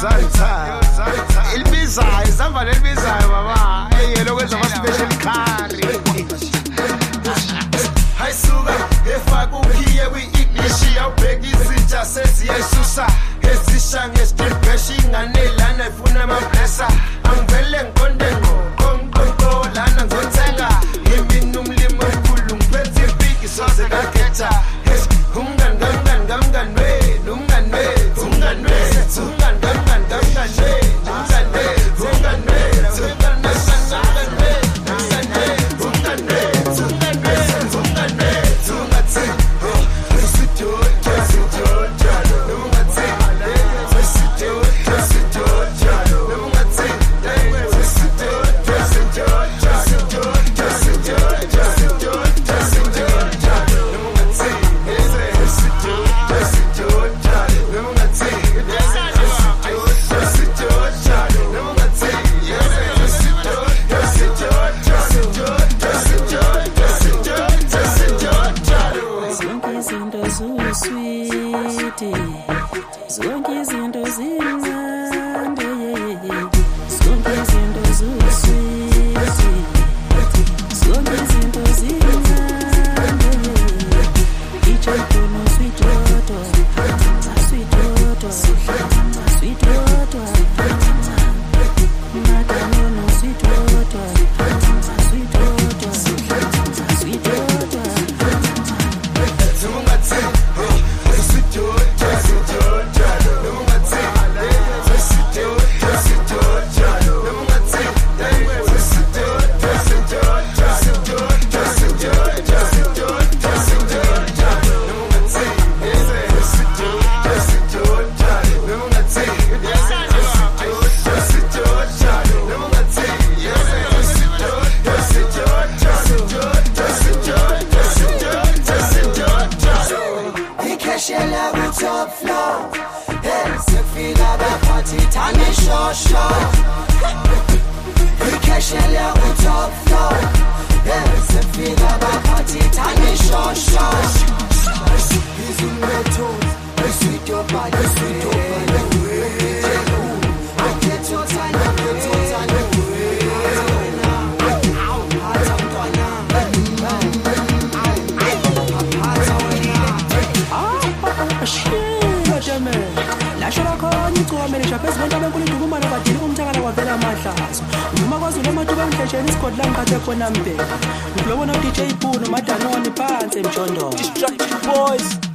Zanta Ilibizayo izamba lelibizayo baba eyelo kwenza ama special curry Hayisuka efaka ukhiye kwi-ignition awubheka izitsha seziyayisusa ezisha ngestriphesh inganelana ifuna amablesa izinto ziyiswiti zonke izinto zimnandi zonke izinto ziyiswiti zonke izinto zimnandi ku-top floor hey sekufika abaphathi thanda ishosho ikheshela phansi emjondolo